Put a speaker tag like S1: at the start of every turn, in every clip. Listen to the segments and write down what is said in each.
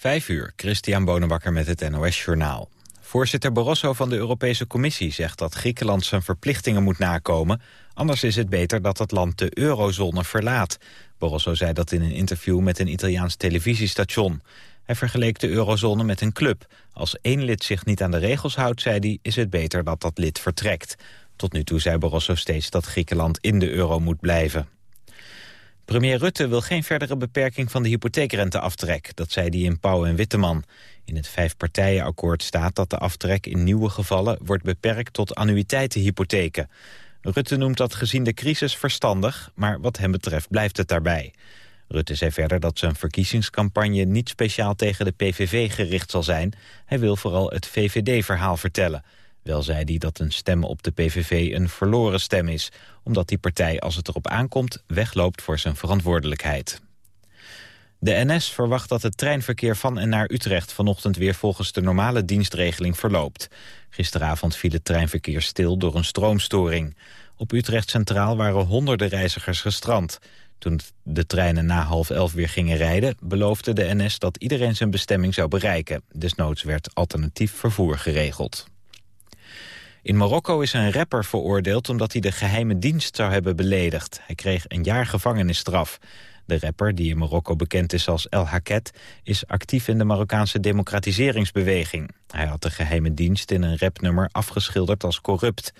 S1: Vijf uur, Christian Bonenbakker met het NOS Journaal. Voorzitter Barroso van de Europese Commissie zegt dat Griekenland zijn verplichtingen moet nakomen. Anders is het beter dat het land de eurozone verlaat. Barroso zei dat in een interview met een Italiaans televisiestation. Hij vergeleek de eurozone met een club. Als één lid zich niet aan de regels houdt, zei hij, is het beter dat dat lid vertrekt. Tot nu toe zei Barroso steeds dat Griekenland in de euro moet blijven. Premier Rutte wil geen verdere beperking van de hypotheekrenteaftrek. Dat zei hij in Pauw en Witteman. In het vijfpartijenakkoord staat dat de aftrek in nieuwe gevallen... wordt beperkt tot annuïteitenhypotheken. Rutte noemt dat gezien de crisis verstandig... maar wat hem betreft blijft het daarbij. Rutte zei verder dat zijn verkiezingscampagne niet speciaal tegen de PVV gericht zal zijn. Hij wil vooral het VVD-verhaal vertellen... Wel zei hij dat een stem op de PVV een verloren stem is... omdat die partij, als het erop aankomt, wegloopt voor zijn verantwoordelijkheid. De NS verwacht dat het treinverkeer van en naar Utrecht vanochtend weer volgens de normale dienstregeling verloopt. Gisteravond viel het treinverkeer stil door een stroomstoring. Op Utrecht Centraal waren honderden reizigers gestrand. Toen de treinen na half elf weer gingen rijden, beloofde de NS dat iedereen zijn bestemming zou bereiken. Desnoods werd alternatief vervoer geregeld. In Marokko is een rapper veroordeeld omdat hij de geheime dienst zou hebben beledigd. Hij kreeg een jaar gevangenisstraf. De rapper, die in Marokko bekend is als El Haket... is actief in de Marokkaanse democratiseringsbeweging. Hij had de geheime dienst in een rapnummer afgeschilderd als corrupt.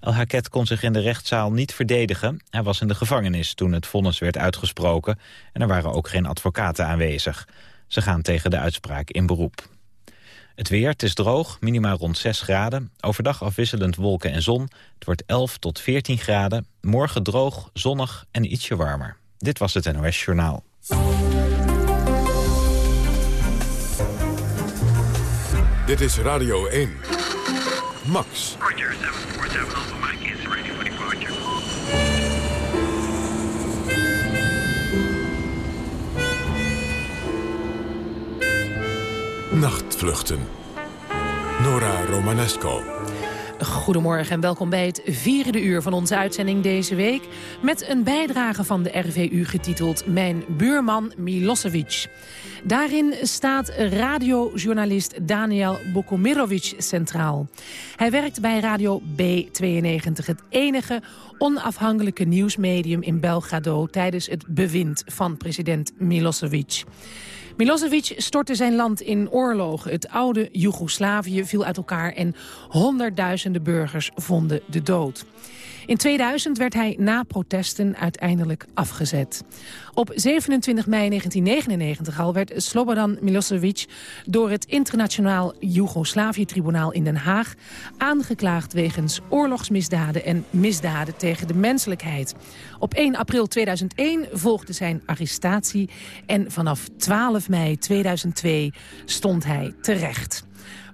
S1: El Haket kon zich in de rechtszaal niet verdedigen. Hij was in de gevangenis toen het vonnis werd uitgesproken... en er waren ook geen advocaten aanwezig. Ze gaan tegen de uitspraak in beroep. Het weer, het is droog, minimaal rond 6 graden. Overdag afwisselend wolken en zon. Het wordt 11 tot 14 graden. Morgen droog, zonnig en ietsje warmer. Dit was het NOS Journaal.
S2: Dit is Radio 1. Max. Nachtvluchten. Nora Romanesco.
S3: Goedemorgen en welkom bij het vierde uur van onze uitzending deze week... met een bijdrage van de RVU getiteld Mijn buurman Milosevic. Daarin staat radiojournalist Daniel Bokomirovic centraal. Hij werkt bij Radio B92, het enige onafhankelijke nieuwsmedium in Belgrado... tijdens het bewind van president Milosevic. Milosevic stortte zijn land in oorlogen. Het oude Joegoslavië viel uit elkaar en honderdduizenden burgers vonden de dood. In 2000 werd hij na protesten uiteindelijk afgezet. Op 27 mei 1999 al werd Slobodan Milosevic door het internationaal Joegoslavië-tribunaal in Den Haag aangeklaagd wegens oorlogsmisdaden en misdaden tegen de menselijkheid. Op 1 april 2001 volgde zijn arrestatie en vanaf 12 mei 2002 stond hij terecht.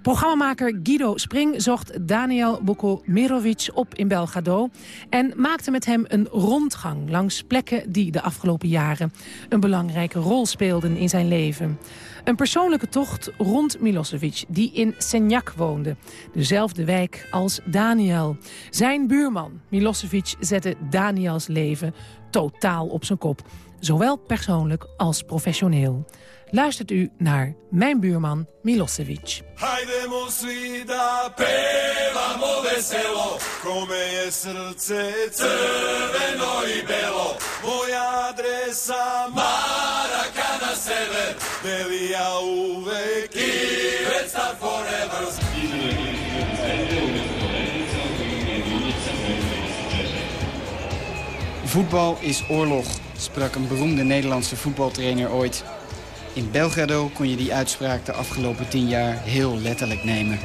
S3: Programmamaker Guido Spring zocht Daniel Bukomirovic op in Belgrado... en maakte met hem een rondgang langs plekken die de afgelopen jaren... een belangrijke rol speelden in zijn leven. Een persoonlijke tocht rond Milosevic, die in Senjak woonde. Dezelfde wijk als Daniel. Zijn buurman Milosevic zette Daniels leven totaal op zijn kop. Zowel persoonlijk als professioneel luistert u naar Mijn buurman Milosevic. Hajdemo svi da pevamo veselo, come je srce crveno i belo. Moja adresa Marakana sever, Delia uvek i Red Star forever.
S4: Voetbal is oorlog, sprak een beroemde Nederlandse voetbaltrainer ooit. In Belgrado kon je die uitspraak de afgelopen tien jaar heel letterlijk nemen.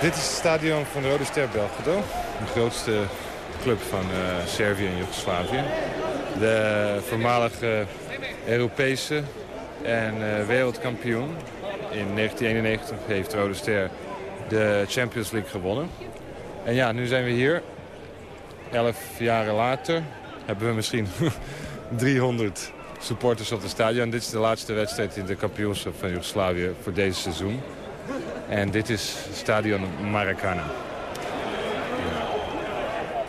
S5: Dit is het stadion van de Rode Ster Belgrado. De grootste club van uh, Servië en Joegoslavië. De voormalige Europese en uh, wereldkampioen. In 1991 heeft Rode Ster de Champions League gewonnen. En ja, nu zijn we hier. Elf jaren later hebben we misschien 300 supporters op het stadion. Dit is de laatste wedstrijd in de kampioenschap van Joegoslavië voor deze seizoen. En dit is stadion Maracana.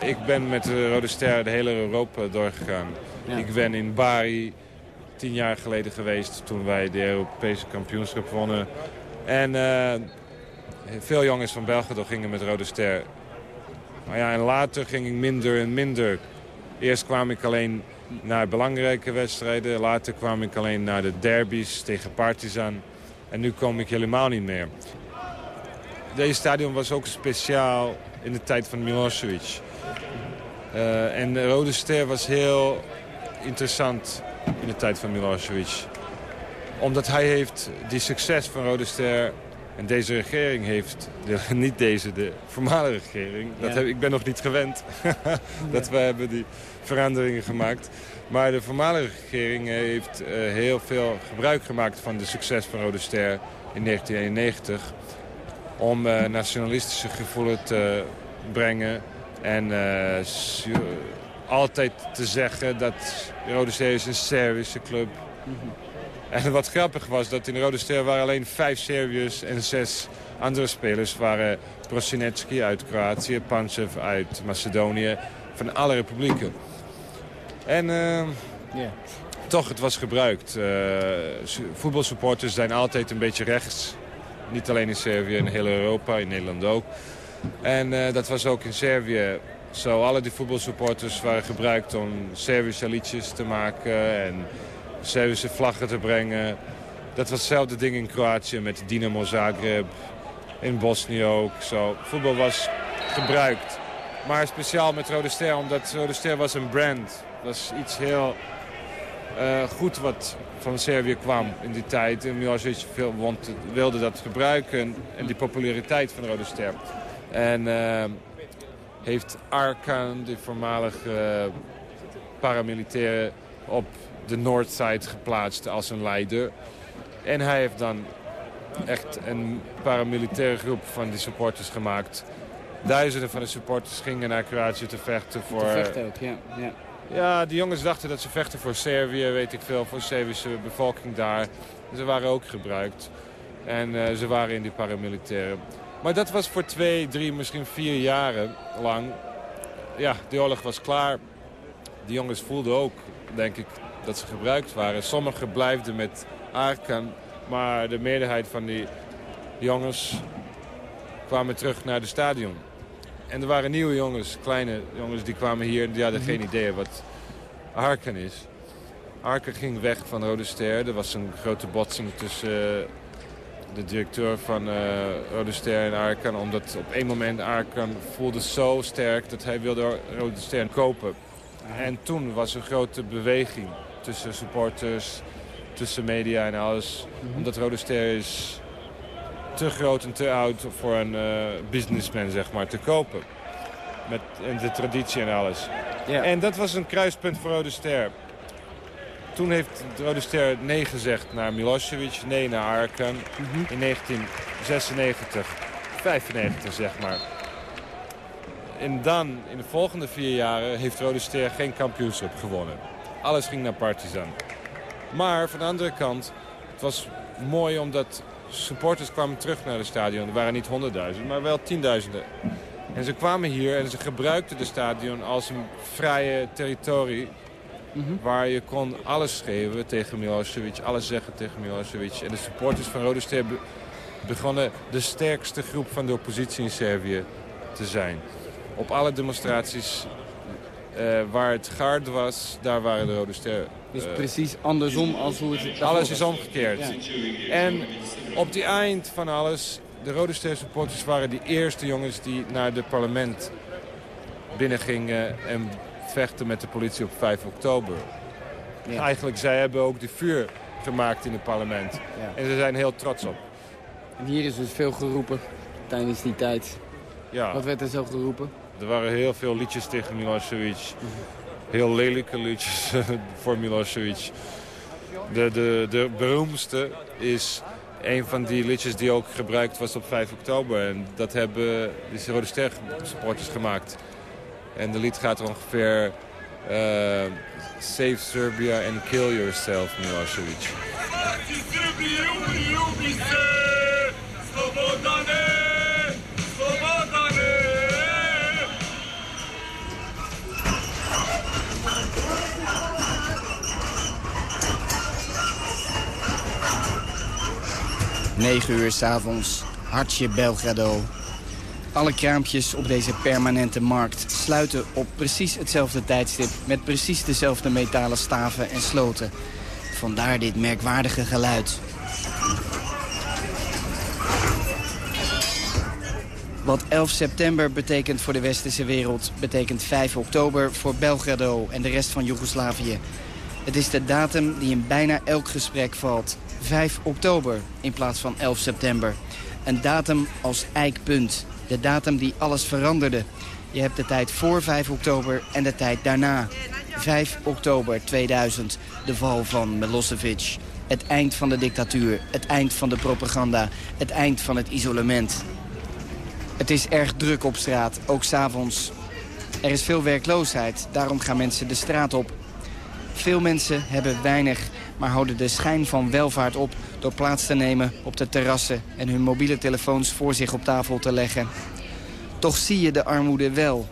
S5: Ik ben met de Rode Ster de hele Europa doorgegaan. Ik ben in Bari, tien jaar geleden geweest toen wij de Europese kampioenschap wonnen. En uh, veel jongens van Belgrado gingen met Rode Ster. Maar ja, en later ging ik minder en minder. Eerst kwam ik alleen naar belangrijke wedstrijden. Later kwam ik alleen naar de derbies tegen Partizan. En nu kom ik helemaal niet meer. Deze stadion was ook speciaal in de tijd van Milosevic. Uh, en de Rode Ster was heel interessant in de tijd van Milosevic. Omdat hij heeft die succes van Rode Ster... en deze regering heeft, de, niet deze, de voormalige regering... Dat heb, ik ben nog niet gewend dat we hebben die veranderingen gemaakt. Maar de voormalige regering heeft uh, heel veel gebruik gemaakt van de succes van Rode Ster in 1991 om uh, nationalistische gevoelens te brengen. En uh, altijd te zeggen dat Rode Ster is een Servische club. Mm -hmm. En wat grappig was, dat in de Rode Ster waren alleen vijf Serviërs en zes andere spelers. waren Prosinecki uit Kroatië, Panchev uit Macedonië, van alle republieken. En uh, yeah. toch, het was gebruikt. Uh, voetbalsupporters zijn altijd een beetje rechts. Niet alleen in Servië, in heel Europa, in Nederland ook. En uh, dat was ook in Servië zo. Alle die voetbalsupporters waren gebruikt om Servische liedjes te maken en Servische vlaggen te brengen. Dat was hetzelfde ding in Kroatië met Dinamo Zagreb, in Bosnië ook. Zo. Voetbal was gebruikt. Maar speciaal met Rode Ster, omdat Rode Ster was een brand. Was iets heel uh, goed wat van Servië kwam in die tijd. En Milosevic wilde dat gebruiken en die populariteit van Rode Ster. En uh, heeft Arkan, de voormalige uh, paramilitaire, op de Noordzijde geplaatst als een leider. En hij heeft dan echt een paramilitaire groep van die supporters gemaakt. Duizenden van de supporters gingen naar Kroatië te vechten voor... Te
S4: vechten ook, ja. ja.
S5: Ja, die jongens dachten dat ze vechten voor Servië, weet ik veel, voor de Servische bevolking daar. Ze waren ook gebruikt. En uh, ze waren in die paramilitairen. Maar dat was voor twee, drie, misschien vier jaren lang. Ja, de oorlog was klaar. Die jongens voelden ook, denk ik, dat ze gebruikt waren. Sommigen blijfden met Arkan, maar de meerderheid van die jongens kwamen terug naar de stadion. En er waren nieuwe jongens, kleine jongens, die kwamen hier en die hadden geen idee wat Arken is. Arken ging weg van Rode Ster. Er was een grote botsing tussen uh, de directeur van uh, Rode Ster en Arken. Omdat op één moment Arken voelde zo sterk dat hij wilde Rode Ster kopen. En toen was er een grote beweging tussen supporters, tussen media en alles. Mhm. Omdat Rode Ster is te groot en te oud voor een uh, businessman zeg maar, te kopen. Met en de traditie en alles. En dat was een kruispunt voor Rode Ster. Toen heeft de Rode Ster nee gezegd naar Milosevic, nee naar Arkan. Mm In 1996, 95 zeg maar. En dan, in de volgende vier jaren, heeft Rode Ster geen kampioenschap gewonnen. Alles ging naar Partizan. Maar van de andere kant, het was mooi omdat supporters kwamen terug naar het stadion. Er waren niet honderdduizend, maar wel tienduizenden. En ze kwamen hier en ze gebruikten de stadion als een vrije territorie... Mhm. waar je kon alles schreeuwen tegen Milosevic, alles zeggen tegen Milosevic. En de supporters van Rode Ster begonnen de sterkste groep van de oppositie in Servië te zijn. Op alle demonstraties uh, waar het gaard was, daar waren de Rode Ster.
S4: Dus uh, precies andersom als hoe het...
S5: Alles is omgekeerd. Ja. En op die eind van alles, de Rode Ster supporters waren die eerste jongens die naar het parlement binnengingen en vechten met de politie op 5 oktober. Ja. Eigenlijk, zij hebben ook de vuur gemaakt in het parlement. Ja. En ze zijn heel trots op.
S4: En hier is dus veel geroepen tijdens die tijd. Ja. Wat werd er zo geroepen?
S5: Er waren heel veel liedjes tegen Milosevic. Heel lelijke liedjes voor Milosevic. De, de, de beroemdste is een van die liedjes die ook gebruikt was op 5 oktober. En dat hebben de Rode Ster supporters gemaakt. En de lied gaat ongeveer... Uh, Save Serbia and kill yourself, Milosevic.
S4: 9 uur s'avonds, hartje Belgrado. Alle kraampjes op deze permanente markt sluiten op precies hetzelfde tijdstip... met precies dezelfde metalen staven en sloten. Vandaar dit merkwaardige geluid. Wat 11 september betekent voor de westerse wereld... betekent 5 oktober voor Belgrado en de rest van Joegoslavië. Het is de datum die in bijna elk gesprek valt. 5 oktober in plaats van 11 september. Een datum als eikpunt. De datum die alles veranderde. Je hebt de tijd voor 5 oktober en de tijd daarna. 5 oktober 2000, de val van Milosevic. Het eind van de dictatuur, het eind van de propaganda, het eind van het isolement. Het is erg druk op straat, ook s'avonds. Er is veel werkloosheid, daarom gaan mensen de straat op. Veel mensen hebben weinig, maar houden de schijn van welvaart op... door plaats te nemen op de terrassen en hun mobiele telefoons voor zich op tafel te leggen. Toch zie je de armoede wel.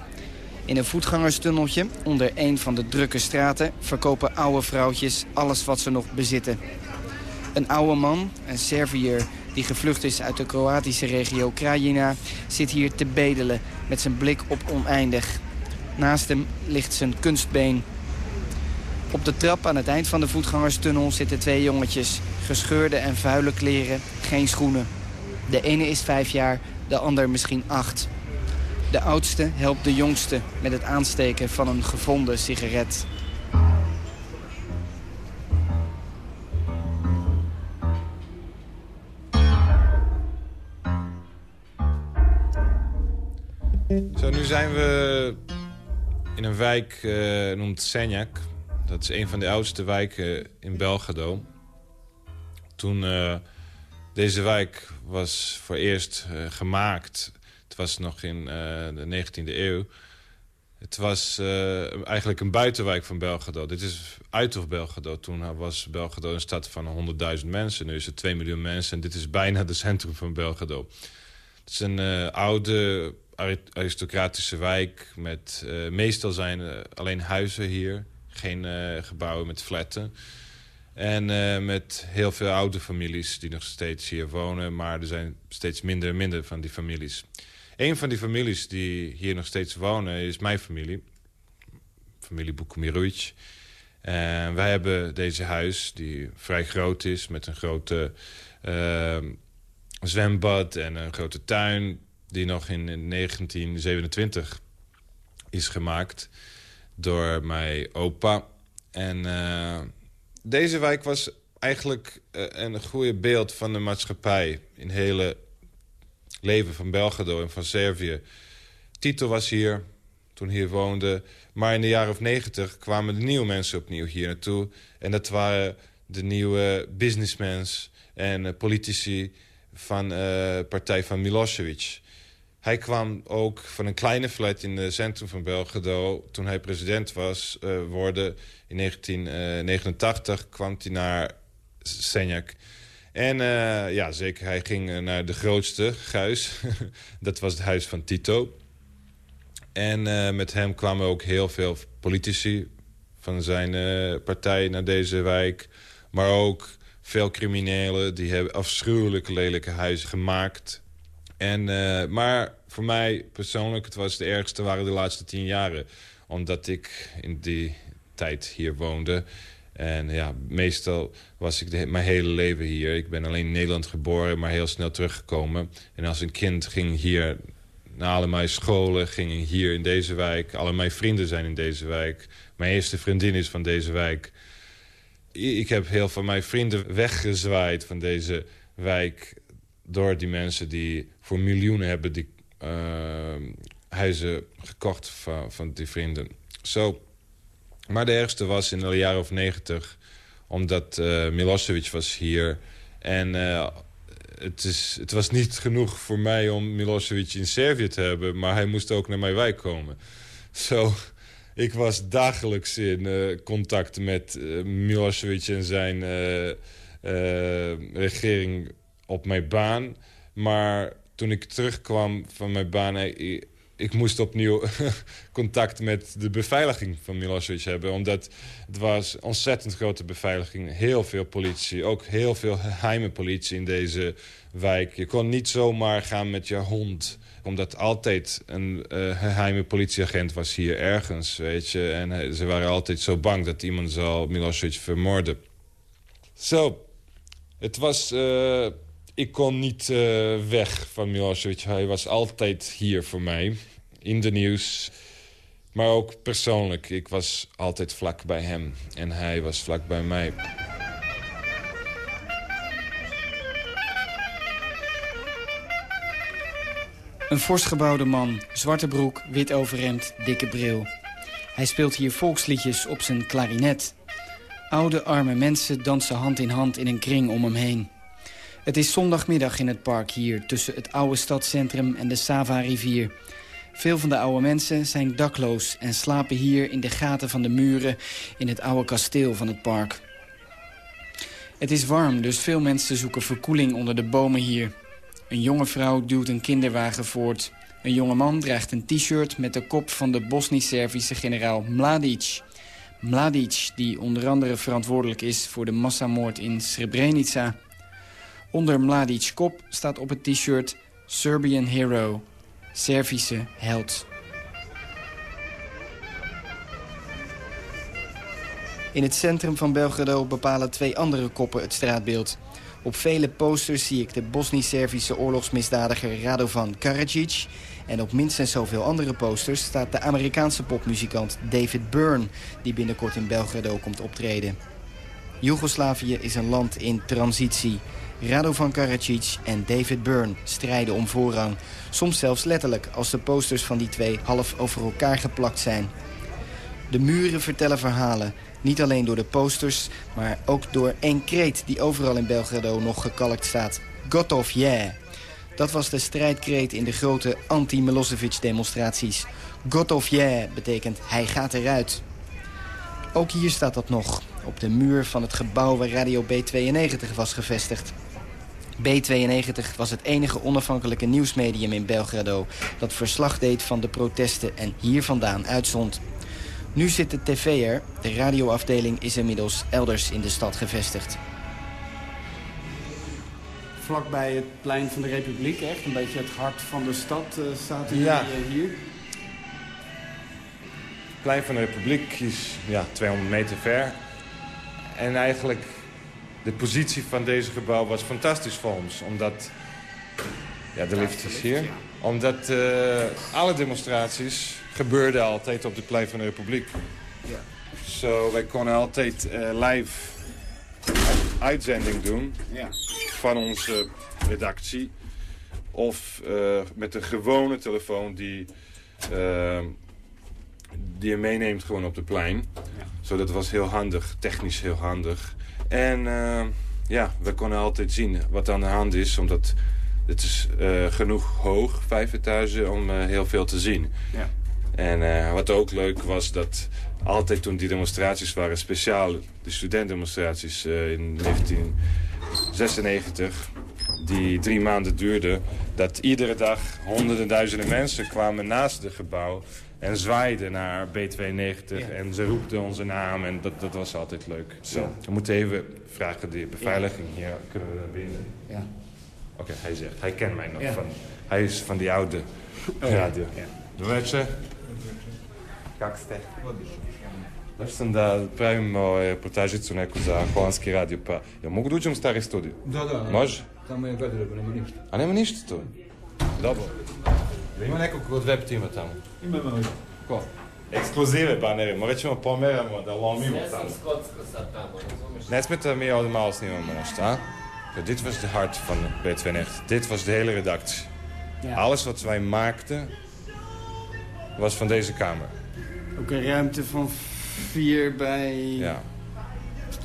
S4: In een voetgangerstunneltje, onder een van de drukke straten... verkopen oude vrouwtjes alles wat ze nog bezitten. Een oude man, een Serviër die gevlucht is uit de Kroatische regio Krajina... zit hier te bedelen met zijn blik op oneindig. Naast hem ligt zijn kunstbeen. Op de trap aan het eind van de voetgangerstunnel zitten twee jongetjes. Gescheurde en vuile kleren, geen schoenen. De ene is vijf jaar, de ander misschien acht. De oudste helpt de jongste met het aansteken van een gevonden sigaret.
S5: Zo, nu zijn we in een wijk uh, noemt Senjak. Dat is een van de oudste wijken in Belgrado. Toen uh, deze wijk was voor eerst uh, gemaakt... het was nog in de 19e eeuw... Het was eigenlijk een buitenwijk van Belgrado. Dit is uit of Belgrado. Toen was Belgrado een stad van 100.000 mensen. Nu is het 2 miljoen mensen. En dit is bijna het centrum van Belgrado. Het is een oude aristocratische wijk. Met, meestal zijn alleen huizen hier. Geen uh, gebouwen met flatten. En met heel veel oude families die nog steeds hier wonen. Maar er zijn steeds minder en minder van die families. Een van die families die hier nog steeds wonen is mijn familie. Familie Bukumiruic. En wij hebben deze huis die vrij groot is. Met een grote zwembad en een grote tuin die nog in 1927 is gemaakt door mijn opa. En uh, deze wijk was eigenlijk uh, een goede beeld van de maatschappij... in het hele leven van Belgrado en van Servië. Tito was hier, toen hier woonde. Maar in de jaren of negentig kwamen de nieuwe mensen opnieuw hier naartoe. En dat waren de nieuwe businessmen en uh, politici van de partij van Milosevic... Hij kwam ook van een kleine flat in het centrum van Belgrado... toen hij president was uh, worden. In 1989 kwam hij naar Senjak. En uh, ja, zeker, hij ging naar de grootste huis. dat was het huis van Tito. En met hem kwamen ook heel veel politici van zijn partij naar deze wijk. Maar ook veel criminelen. Die hebben afschuwelijke lelijke huizen gemaakt en, maar voor mij persoonlijk, het was de ergste waren de laatste tien jaren. Omdat ik in die tijd hier woonde. En ja, meestal was ik mijn hele leven hier. Ik ben alleen in Nederland geboren, maar heel snel teruggekomen. En als een kind ging hier naar alle mijn scholen, ging hier in deze wijk. Alle mijn vrienden zijn in deze wijk. Mijn eerste vriendin is van deze wijk. Ik heb heel veel mijn vrienden weggezwaaid van deze wijk door die mensen die voor miljoenen hebben die huizen gekocht van, van die vrienden. Zo. Maar de ergste was in de jaren of negentig, omdat uh, Milosevic was hier. En uh, het, is, het was niet genoeg voor mij om Milosevic in Servië te hebben... maar hij moest ook naar mijn wijk komen. Zo, ik was dagelijks in uh, contact met Milosevic en zijn regering op mijn baan. Maar toen ik terugkwam van mijn baan... ik moest opnieuw contact met de beveiliging van Milosevic hebben. Omdat het was ontzettend grote beveiliging. Heel veel politie, ook heel veel geheime politie in deze wijk. Je kon niet zomaar gaan met je hond omdat altijd een uh, geheime politieagent was hier ergens, weet je. En ze waren altijd zo bang dat iemand zou Milosevic vermoorden. Zo, het was... ik kon niet uh, weg van Milosevic. Hij was altijd hier voor mij, in de nieuws. Maar ook persoonlijk. Ik was altijd vlak bij hem. En hij was vlak bij mij.
S4: Een fors gebouwde man, zwarte broek, wit overhemd, dikke bril. Hij speelt hier volksliedjes op zijn klarinet. Oude, arme mensen dansen hand in hand in een kring om hem heen. Het is zondagmiddag in het park hier, tussen het oude stadscentrum en de Sava-rivier. Veel van de oude mensen zijn dakloos en slapen hier in de gaten van de muren... in het oude kasteel van het park. Het is warm, dus veel mensen zoeken verkoeling onder de bomen hier. Een jonge vrouw duwt een kinderwagen voort. Een jonge man draagt een t-shirt met de kop van de Bosnisch-Servische generaal Mladic. Mladic, die onder andere verantwoordelijk is voor de massamoord in Srebrenica. Onder Mladic's kop staat op het t-shirt Serbian Hero, Servische held. In het centrum van Belgrado bepalen twee andere koppen het straatbeeld. Op vele posters zie ik de Bosnisch-Servische oorlogsmisdadiger Radovan Karadzic... en op minstens zoveel andere posters staat de Amerikaanse popmuzikant David Byrne... die binnenkort in Belgrado komt optreden. Joegoslavië is een land in transitie. Radovan Karadzic en David Byrne strijden om voorrang. Soms zelfs letterlijk, als de posters van die twee half over elkaar geplakt zijn. De muren vertellen verhalen. Niet alleen door de posters, maar ook door één kreet die overal in Belgrado nog gekalkt staat. Gotov, yeah! Dat was de strijdkreet in de grote anti-Milosevic-demonstraties. Gotov, yeah betekent hij gaat eruit. Ook hier staat dat nog, op de muur van het gebouw waar Radio B92 was gevestigd. B92 was het enige onafhankelijke nieuwsmedium in Belgrado... dat verslag deed van de protesten en hier vandaan uitzond. Nu zit de tv er. De radioafdeling is inmiddels elders in de stad gevestigd.
S6: Vlakbij het plein van de Republiek, echt een beetje het hart van de stad, uh, staat u
S5: ja.
S6: hier.
S5: Het plein van de Republiek is ja, 200 meter ver. En eigenlijk de positie van deze gebouw was fantastisch voor ons. Omdat, ja, de lift is hier. Omdat uh, alle demonstraties gebeurde altijd op de plein van de Republiek. Ja. Zo, wij konden altijd uh, live uitzending doen ja. van onze redactie. Of uh, met een gewone telefoon die, die je meeneemt gewoon op de plein. Ja. Zo, dat was heel handig, technisch heel handig. En ja, we konden altijd zien wat aan de hand is, omdat het is genoeg hoog, vijf etages, om heel veel te zien. Ja. En uh, wat ook leuk was dat altijd toen die demonstraties waren, speciaal de studentdemonstraties uh, in 1996, die drie maanden duurden, dat iedere dag honderden duizenden mensen kwamen naast het gebouw en zwaaiden naar B92 en ze roepten onze naam en dat, dat was altijd leuk. Zo, we moeten even vragen de beveiliging hier, kunnen we naar binnen? Ja. Oké, okay, hij zegt, hij kent mij nog van, hij is van die oude radio. Ja. Kako ste? Znaš sam da pravim ovaj, reportažicu neku za holandski radio, pa jel mogu da uđem u stari studio?
S7: Da, da.
S5: Može?
S7: Tamo je garderoba, nema ništa.
S5: A nema ništa tu? Dobro. Ima nekog od web tima tamo?
S7: Ima, ima.
S5: Ko? Ekskluzive banere, morat ćemo pomeramo da lomimo tamo.
S8: Ne sam skotsko sad tamo, razumiješ?
S5: Ne smeta mi ovdje malo snimamo nešto, a? Ja, dit was de hart van B92. Dit was de hele redactie. Ja. Alles wat wij maakten was van deze kamer.
S6: Ook een ruimte van 4 bij
S5: ja.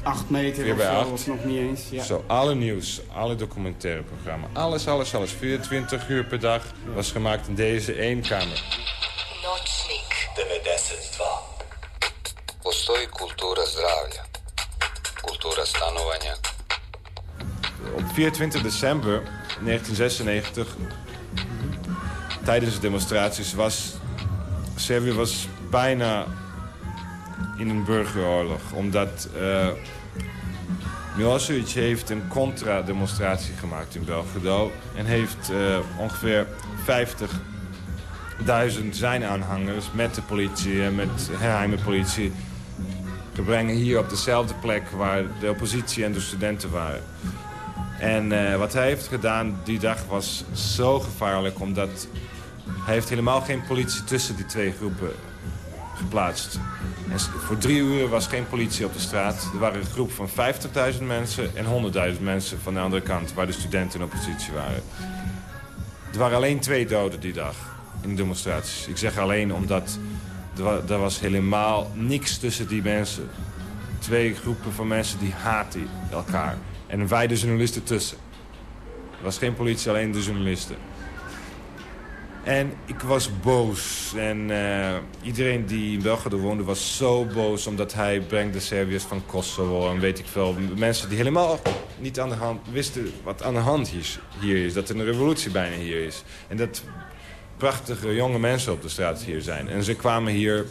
S6: 8 meter
S5: Vier
S6: of
S5: bij
S6: zo,
S5: acht.
S6: of nog niet eens. Ja.
S5: Zo, alle nieuws, alle documentaire programma, alles, alles, alles. 24 uur per dag was gemaakt in deze één kamer.
S9: Noćnik 92. Postoji kultura zdravlja, kultura stanovanja.
S5: Op 24 december 1996 tijdens de demonstraties was... Servië was bijna in een burgeroorlog. Omdat uh, Milosevic heeft een contra-demonstratie gemaakt in Belgrado. En heeft uh, ongeveer 50.000 zijn aanhangers met de politie en met geheime politie... gebrengen hier op dezelfde plek waar de oppositie en de studenten waren. En uh, wat hij heeft gedaan die dag was zo gevaarlijk... omdat hij heeft helemaal geen politie tussen die twee groepen geplaatst. Voor drie uur was geen politie op de straat. Er waren een groep van 50.000 mensen en 100.000 mensen van de andere kant... waar de studenten in oppositie waren. Er waren alleen twee doden die dag in de demonstraties. Ik zeg alleen omdat er was helemaal niks tussen die mensen. Twee groepen van mensen die haten elkaar. En wij de journalisten tussen. Er was geen politie, alleen de journalisten. En ik was boos. En uh, iedereen die in Belgrado woonde was zo boos... omdat hij brengt de Serviërs van Kosovo en weet ik veel. Mensen die helemaal niet aan de hand wisten wat aan de hand hier is. Dat er een revolutie bijna hier is. En dat prachtige jonge mensen op de straat hier zijn. En ze kwamen hier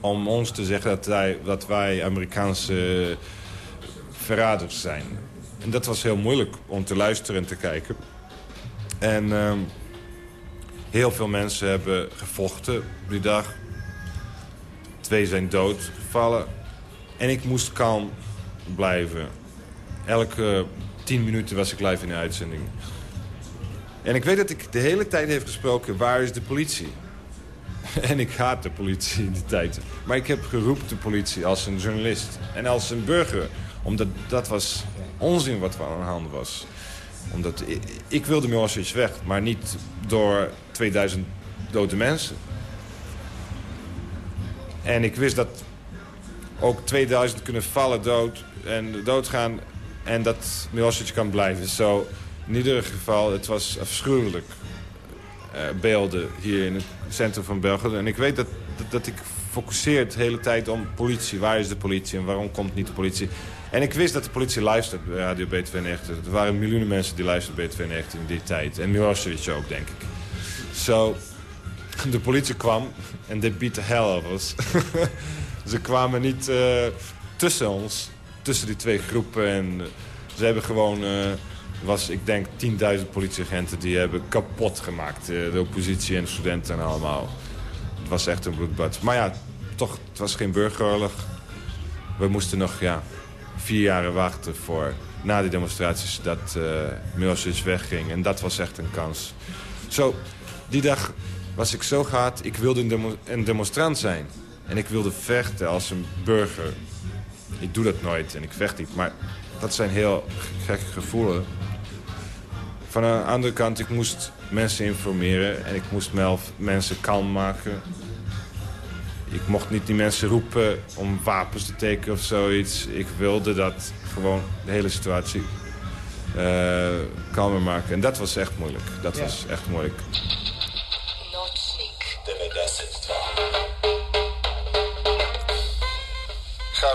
S5: om ons te zeggen dat wij, dat wij Amerikaanse verraders zijn. En dat was heel moeilijk om te luisteren en te kijken. En... Uh, Heel veel mensen hebben gevochten die dag. Twee zijn doodgevallen. En ik moest kalm blijven. Elke tien minuten was ik live in de uitzending. En ik weet dat ik de hele tijd heb gesproken... waar is de politie? En ik haat de politie in die tijd. Maar ik heb geroepen de politie als een journalist. En als een burger. Omdat dat was onzin wat er aan de hand was omdat ik, ik wilde Milosevic weg, maar niet door 2000 dode mensen. En ik wist dat ook 2000 kunnen vallen dood en doodgaan en dat Milosevic kan blijven. In ieder geval, het was afschuwelijk uh, beelden hier in het centrum van België. En ik weet dat, dat, ik focuseer de hele tijd om politie. Waar is de politie en waarom komt niet de politie? En ik wist dat de politie luistert bij Radio B92. Er waren miljoenen mensen die luisterden bij 92 in die tijd. En Milosevic ook, denk ik. Zo, de politie kwam en they beat the hell of us. ze kwamen niet uh, tussen ons, tussen die twee groepen. En uh, ze hebben gewoon, uh, was ik denk 10.000 politieagenten die hebben kapot gemaakt. de oppositie en de studenten en allemaal. Het was echt een bloedbad. Maar ja, toch, het was geen burgeroorlog. We moesten nog, ja, vier jaren wachten voor, na die demonstraties, dat uh, Milosevic wegging. En dat was echt een kans. Zo, die dag was ik zo gehad, ik wilde een, een demonstrant zijn. En ik wilde vechten als een burger. Ik doe dat nooit en ik vecht niet, maar dat zijn heel gekke gevoelens. Van de andere kant, ik moest mensen informeren en ik moest mensen kalm maken ik mocht niet die mensen roepen om wapens te tekenen of zoiets. Ik wilde dat gewoon de hele situatie uh, kalmer maken. En dat was echt moeilijk. Dat ja. was echt moeilijk.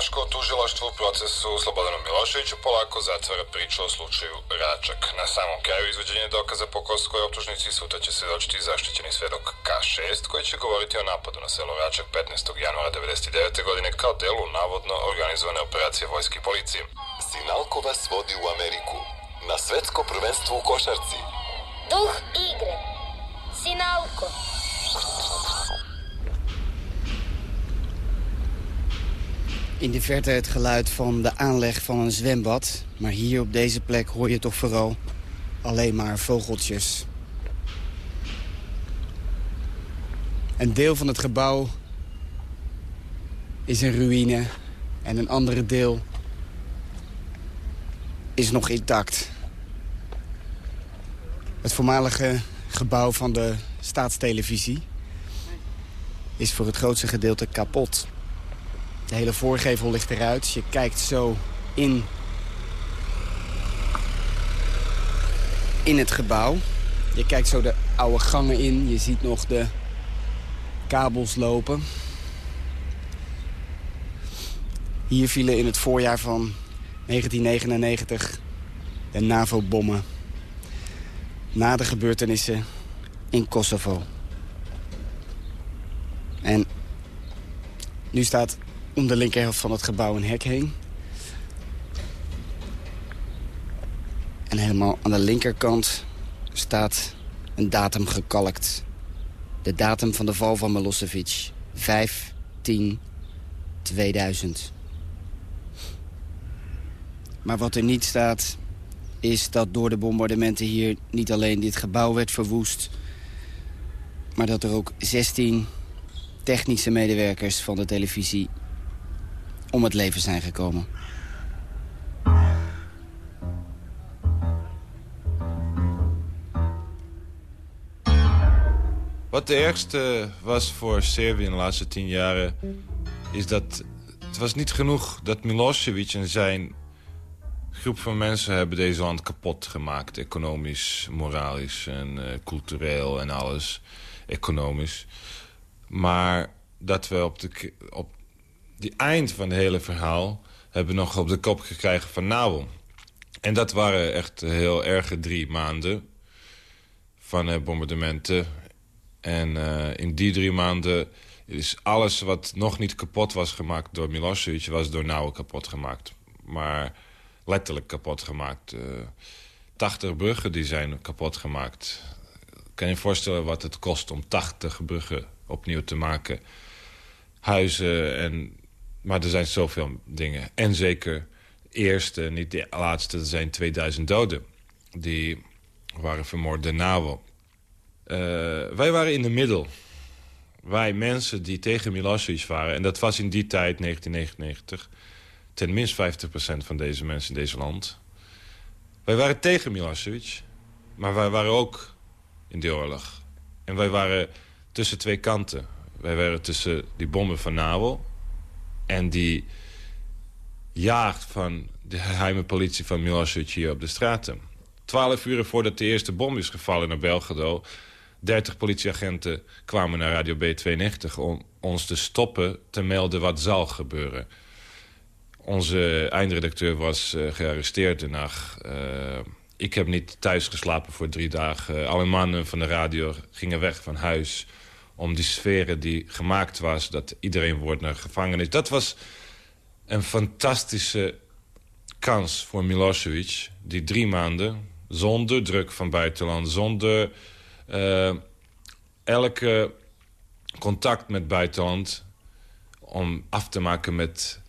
S7: Haško tužilaštvo u procesu Slobodanu Miloševiću polako zatvara priču o slučaju Račak. Na samom kraju izveđenje dokaza po kostkoj optužnici sutra će se dočiti zaštićeni svedok K6 koji će govoriti o napadu na selo Račak 15. januara 1999. godine kao delu navodno organizovane operacije vojske i policije.
S10: Sinalko vas vodi u Ameriku na svetsko prvenstvo u košarci.
S11: Duh igre. Sinalko.
S4: In de verte het geluid van de aanleg van een zwembad. Maar hier op deze plek hoor je toch vooral alleen maar vogeltjes. Een deel van het gebouw is een ruïne. En een andere deel is nog intact. Het voormalige gebouw van de staatstelevisie is voor het grootste gedeelte kapot. De hele voorgevel ligt eruit. Je kijkt zo in, in het gebouw. Je kijkt zo de oude gangen in. Je ziet nog de kabels lopen. Hier vielen in het voorjaar van 1999 de NAVO-bommen. Na de gebeurtenissen in Kosovo. En nu staat om de linkerhelft van het gebouw een hek heen. En helemaal aan de linkerkant staat een datum gekalkt. De datum van de val van Milosevic. 5, 10, 2000. Maar wat er niet staat, is dat door de bombardementen hier niet alleen dit gebouw werd verwoest... maar dat er ook 16 technische medewerkers van de televisie om het leven zijn gekomen.
S5: Wat de ergste was voor Servië in de laatste tien jaren... is dat het was niet genoeg dat Milosevic en zijn groep van mensen... hebben deze land kapot gemaakt. Economisch, moralisch en uh, cultureel en alles. Economisch. Maar dat we op, de, op die eind van het hele verhaal... hebben nog op de kop gekregen van Nawel. En dat waren echt heel erge drie maanden van uh, bombardementen en uh, in die drie maanden is alles wat nog niet kapot was gemaakt door Milosevic... was door Nauwe kapot gemaakt. Maar letterlijk kapot gemaakt. Uh, eh, 80 bruggen die zijn kapot gemaakt. Kan je voorstellen wat het kost om 80 bruggen opnieuw te maken? Huizen en... Maar er zijn zoveel dingen. En zeker eerste, niet de laatste, er zijn 2000 doden. Die waren vermoord door NAWO. Uh, wij waren in de middel. Wij mensen die tegen Milosevic waren. En dat was in die tijd, 1999... ten minste 50% van deze mensen in deze land. Wij waren tegen Milosevic. Maar wij waren ook in die oorlog. En wij waren tussen twee kanten. Wij waren tussen die bommen van NAVO... en die jaagt van de geheime politie van Milosevic hier op de straten. Twaalf uur voordat de eerste bom is gevallen naar Belgrado 30 politieagenten kwamen naar Radio B92 om ons te stoppen te melden wat zal gebeuren. Onze eindredacteur was uh, gearresteerd de nacht. Uh, ik heb niet thuis geslapen voor drie dagen. Alle mannen van de radio gingen weg van huis om die sferen die gemaakt was... dat iedereen wordt naar gevangenis. Dat was een fantastische kans voor Milosevic... die drie maanden zonder druk van buitenland... zonder uh, elke contact met buitenland om af te maken met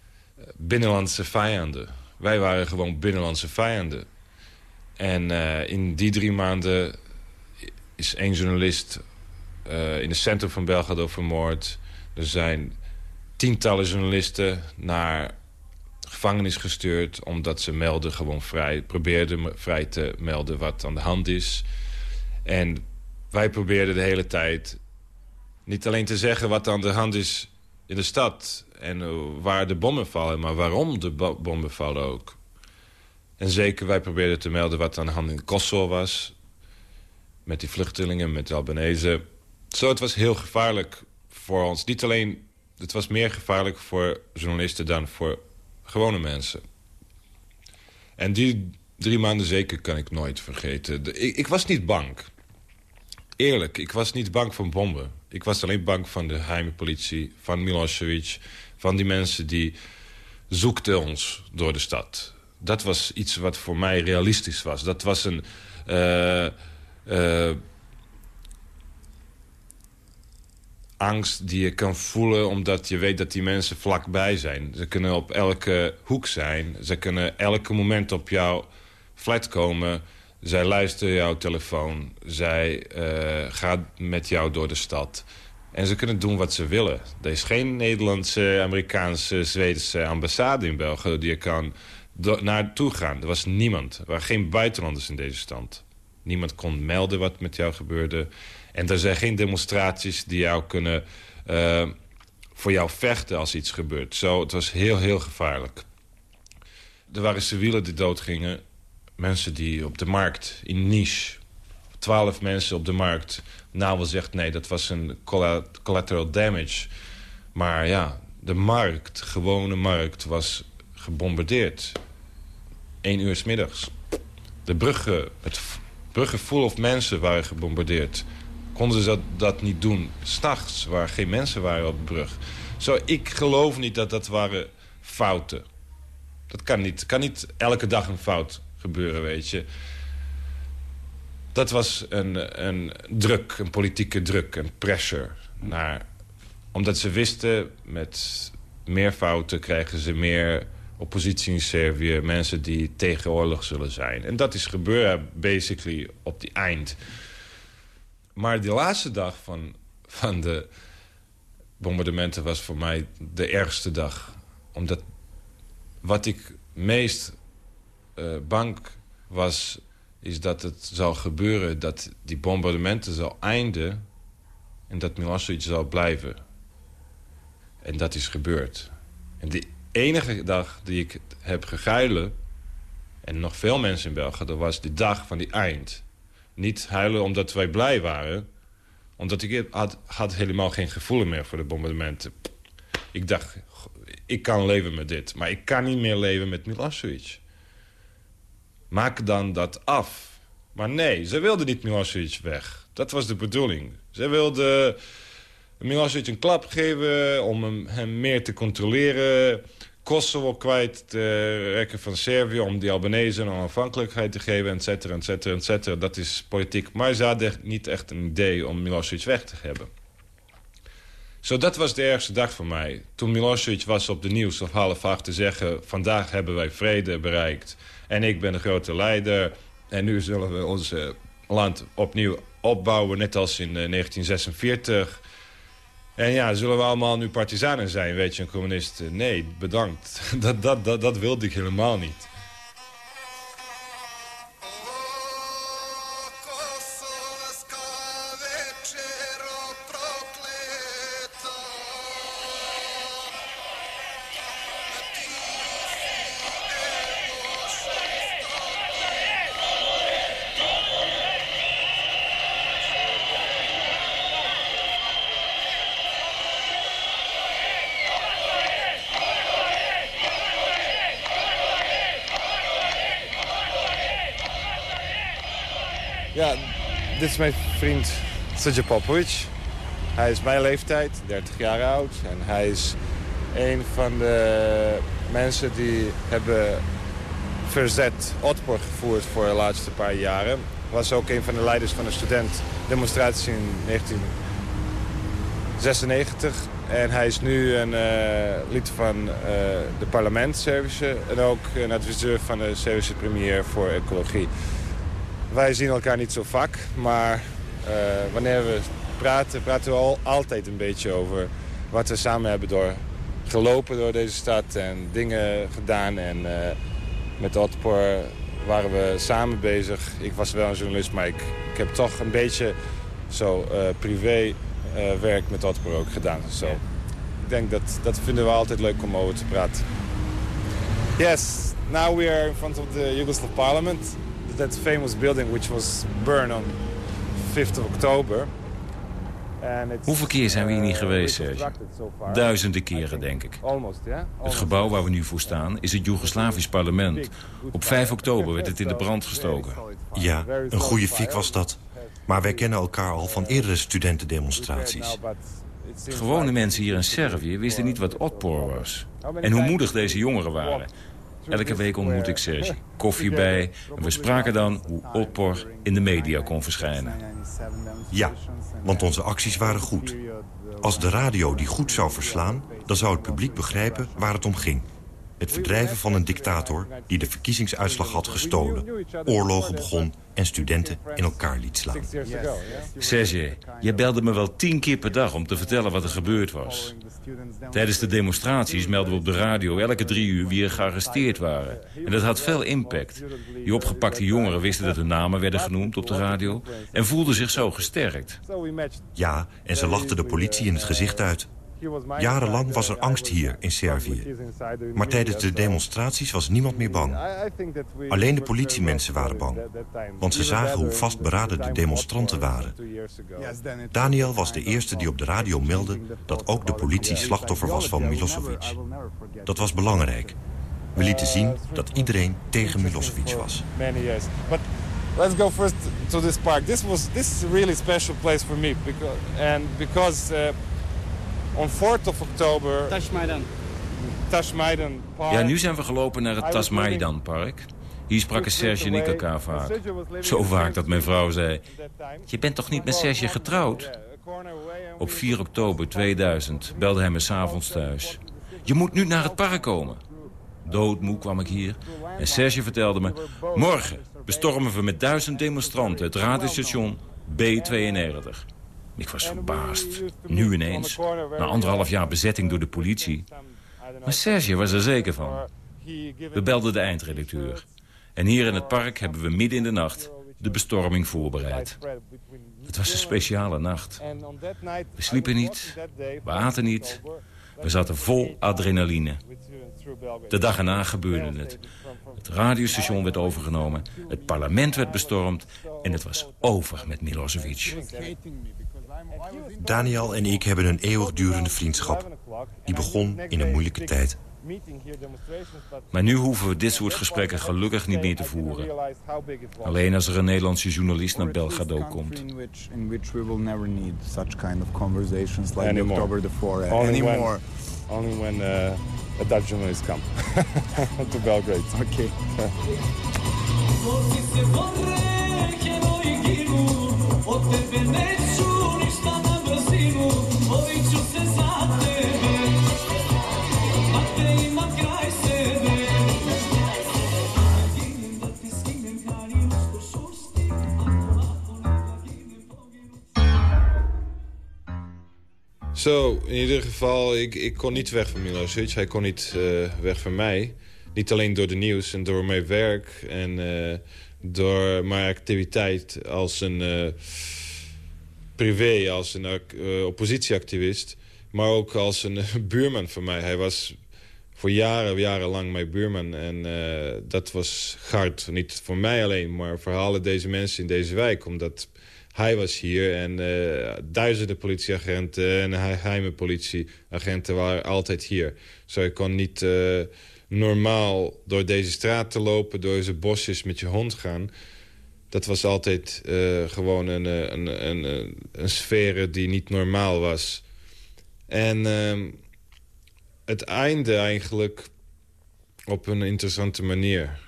S5: binnenlandse vijanden. Wij waren gewoon binnenlandse vijanden. En uh, in die drie maanden is één journalist uh, in het centrum van Belgrado vermoord. Er zijn tientallen journalisten naar gevangenis gestuurd... omdat ze melden gewoon vrij, probeerden vrij te melden wat aan de hand is. En wij probeerden de hele tijd niet alleen te zeggen wat aan de hand is in de stad... en eh, waar de bommen vallen, maar waarom de bommen vallen ook. En zeker, wij probeerden te melden wat aan de hand in Kosovo was... met die vluchtelingen, met de Albanese. Zo, het was heel gevaarlijk voor ons. Niet alleen, het was meer gevaarlijk voor journalisten dan voor gewone mensen. En die drie maanden zeker kan ik nooit vergeten. ik, ik was niet bang eerlijk, ik was niet bang voor bomben. Ik was alleen bang van de geheime politie, van Milosevic... van die mensen die zoekten ons door de stad. Dat was iets wat voor mij realistisch was. Dat was een... Uh, uh, angst die je kan voelen omdat je weet dat die mensen vlakbij zijn. Ze kunnen op elke hoek zijn. Ze kunnen elke moment op jouw flat komen zij luisteren jouw telefoon. Zij uh, gaat met jou door de stad. En ze kunnen doen wat ze willen. Er is geen Nederlandse, Amerikaanse, Zweedse ambassade in België... die je kan naartoe gaan. Er was niemand. Er waren geen buitenlanders in deze stand. Niemand kon melden wat met jou gebeurde. En er zijn geen demonstraties die jou kunnen... Uh, voor jou vechten als iets gebeurt. Zo, het was heel, heel gevaarlijk. Er waren civielen die doodgingen mensen die op de markt in niche... twaalf mensen op de markt... nou zegt nee, dat was een collateral damage. Maar ja, de markt, gewone markt, was gebombardeerd. Eén uur s middags. De bruggen, het bruggen full of mensen waren gebombardeerd. Konden ze dat, dat niet doen. S'nachts, waar geen mensen waren op de brug. Zo, ik geloof niet dat dat waren fouten. Dat kan niet. kan niet elke dag een fout gebeuren, weet je. Dat was een, een druk, een politieke druk, een pressure. Naar, omdat ze wisten, met meer fouten krijgen ze meer oppositie in Servië. Mensen die tegen oorlog zullen zijn. En dat is gebeurd, basically, op die eind. Maar die laatste dag van, van de bombardementen was voor mij de ergste dag. Omdat wat ik meest uh, bang was, is dat het zou gebeuren... dat die bombardementen zou eindigen en dat Milosevic zou blijven. En dat is gebeurd. En de enige dag die ik heb gehuilen... en nog veel mensen in België, dat was de dag van die eind. Niet huilen omdat wij blij waren... omdat ik had, helemaal geen gevoel meer voor de bombardementen. Ik dacht, ik kan leven met dit. Maar ik kan niet meer leven met Milosevic. Maak dan dat af. Maar nee, ze wilden niet Milosevic weg. Dat was de bedoeling. Ze wilden Milosevic een klap geven om hem, hem meer te controleren... Kosovo kwijt te rekken van Servië... om die Albanese een onafhankelijkheid te geven, et cetera, et cetera, et cetera. Dat is politiek. Maar ze hadden niet echt een idee om Milosevic weg te hebben. Zo, dat was de ergste dag voor mij. Toen Milosevic was op de nieuws of half acht te zeggen... vandaag hebben wij vrede bereikt en ik ben de grote leider... en nu zullen we ons land opnieuw opbouwen, net als in 1946... En ja, zullen we allemaal nu partisanen zijn, weet je, een communist? Nee, bedankt. Dat, dat, dat, dat wilde ik helemaal niet. Ja, dit is mijn vriend Srdje Popovic. Hij is mijn leeftijd, 30 jaar oud. En hij is een van de mensen die hebben verzet, otpor gevoerd voor de laatste paar jaren. Was ook een van de leiders van de studentdemonstratie in 1996. En hij is nu een uh, lid van uh, de parlementsservice en ook een adviseur van de Servische premier voor ecologie. Wij zien elkaar niet zo vaak, maar uh, wanneer we praten, praten we al, altijd een beetje over wat we samen hebben door gelopen door deze stad en dingen gedaan. En uh, met Otpor waren we samen bezig. Ik was wel een journalist, maar ik, ik heb toch een beetje zo uh, privé werk met Otpor ook gedaan. Zo. Ik denk dat dat vinden we altijd leuk om over te praten. Yes, now we are in front of the Yugoslav parliament that famous building which was burned on 5th of October.
S12: Hoeveel keer zijn we hier niet geweest, Serge? Duizenden keren, denk ik. Het gebouw waar we nu voor staan is het Joegoslavisch parlement. Op 5 oktober werd het in de brand gestoken.
S13: Ja, een goede fik was dat. Maar wij kennen elkaar al van eerdere studentendemonstraties.
S12: Gewone mensen hier in Servië wisten niet wat Otpor was. En hoe moedig deze jongeren waren. Elke week ontmoet ik Serge. Koffie bij. En we spraken dan hoe Otpor in de media kon verschijnen.
S13: Ja, want onze acties waren goed. Als de radio die goed zou verslaan... dan zou het publiek begrijpen waar het om ging. Het verdrijven van een dictator die de verkiezingsuitslag had gestolen... oorlogen begon en studenten in elkaar liet slaan.
S12: Serge, je belde me wel tien keer per dag om te vertellen wat er gebeurd was. Tijdens de demonstraties melden we op de radio elke drie uur wie er gearresteerd waren. En dat had veel impact. Die opgepakte jongeren wisten dat hun namen werden genoemd op de radio... en voelden zich zo gesterkt.
S13: Ja, en ze lachten de politie in het gezicht uit. Jarenlang was er angst hier in Servië. Maar tijdens de demonstraties was niemand meer bang. Alleen de politiemensen waren bang. Want ze zagen hoe vastberaden de demonstranten waren. Daniel was de eerste die op de radio meldde... dat ook de politie slachtoffer was van Milosevic. Dat was belangrijk. We lieten zien dat iedereen tegen Milosevic was.
S5: let's park. Because on 4th of October.
S6: Tashmaidan.
S5: Tashmaidan Park.
S12: Ja, nu zijn we gelopen naar het Tasmaidan Park. Hier spraken Serge en ik elkaar vaak. Zo vaak dat mijn vrouw zei... Je bent toch niet met Serge getrouwd? Op 4 oktober 2000 belde hij me s'avonds thuis. Je moet nu naar het park komen. Doodmoe kwam ik hier. En Serge vertelde me... Morgen bestormen we met duizend demonstranten het radiostation B92. Ik was verbaasd. Nu ineens. Na anderhalf jaar bezetting door de politie. Maar Serge was er zeker van. We belden de eindredacteur. En hier in het park hebben we midden in de nacht de bestorming voorbereid. Het was een speciale nacht. We sliepen niet, we aten niet, we zaten vol adrenaline. De dag erna gebeurde het. Het radiostation werd overgenomen, het parlement werd bestormd... en het was over met Milosevic.
S13: Daniel en ik hebben een eeuwigdurende vriendschap. Die begon in een moeilijke tijd.
S12: Maar nu hoeven we dit soort gesprekken gelukkig niet meer te voeren. Alleen als er een Nederlandse journalist naar Belgrado komt.
S5: Only when uh, a Dutch journalist come to Belgrade.
S6: Okay.
S5: Zo, in ieder geval, ik, ik kon niet weg van Milosevic. Hij kon niet uh, weg van mij. Niet alleen door de nieuws en door mijn werk... en uh, door mijn activiteit als een uh, privé, als een oppositieactivist... maar ook als een buurman van mij. Hij was voor jaren, jarenlang mijn buurman. En dat was hard. Niet voor mij alleen, maar voor alle deze mensen in deze wijk. Omdat hij was hier en uh, duizenden politieagenten en geheime politieagenten waren altijd hier. Zo je kon niet normaal door deze straat te lopen, door deze bosjes met je hond gaan. Dat was altijd uh, gewoon een, een, een, een, sfeer die niet normaal was. En ehm, het einde eigenlijk op een interessante manier.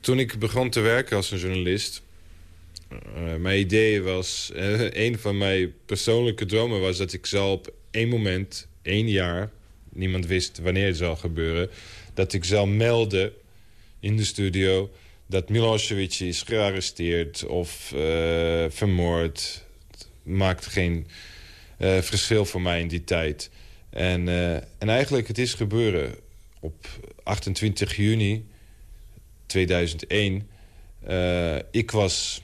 S5: toen ik begon te werken als een journalist mijn idee was... Een van mijn persoonlijke dromen was dat ik zal op één moment, één jaar... niemand wist wanneer het zal gebeuren... dat ik zal melden in de studio dat Milosevic is gearresteerd of uh, vermoord. Maakt geen verschil voor mij in die tijd. En, en eigenlijk, het is gebeuren. Op 28 juni 2001... ik was